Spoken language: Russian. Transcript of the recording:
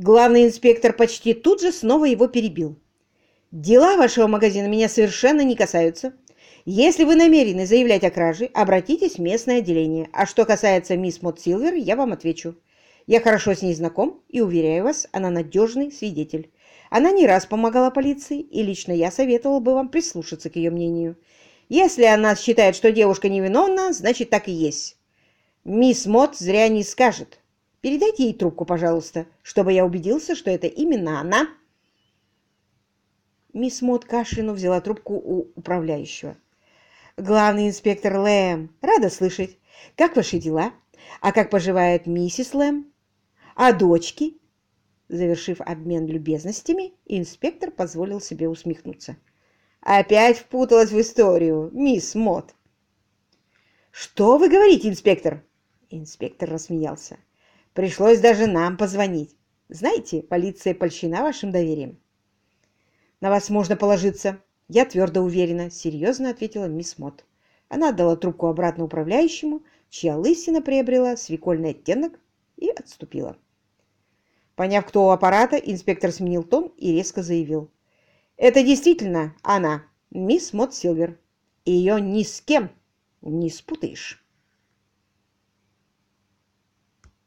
Главный инспектор почти тут же снова его перебил. «Дела вашего магазина меня совершенно не касаются. Если вы намерены заявлять о краже, обратитесь в местное отделение. А что касается мисс Мот Силвер, я вам отвечу. Я хорошо с ней знаком и, уверяю вас, она надежный свидетель. Она не раз помогала полиции, и лично я советовал бы вам прислушаться к ее мнению. Если она считает, что девушка невиновна, значит, так и есть. Мисс Мот зря не скажет. Передайте ей трубку, пожалуйста, чтобы я убедился, что это именно она. Мисс Мот кашлянув взяла трубку у управляющего. «Главный инспектор Лэм, рада слышать. Как ваши дела? А как поживает миссис Лэм? А дочки?» Завершив обмен любезностями, инспектор позволил себе усмехнуться. «Опять впуталась в историю, мисс Мот!» «Что вы говорите, инспектор?» Инспектор рассмеялся. «Пришлось даже нам позвонить. Знаете, полиция польщена вашим доверием». «На вас можно положиться. Я твердо уверена», — серьезно ответила мисс Мот. Она отдала трубку обратно управляющему, чья лысина приобрела свекольный оттенок, и отступила. Поняв, кто у аппарата, инспектор сменил тон и резко заявил. «Это действительно она, мисс Мот Силвер. Ее ни с кем не спутаешь».